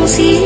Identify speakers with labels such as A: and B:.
A: como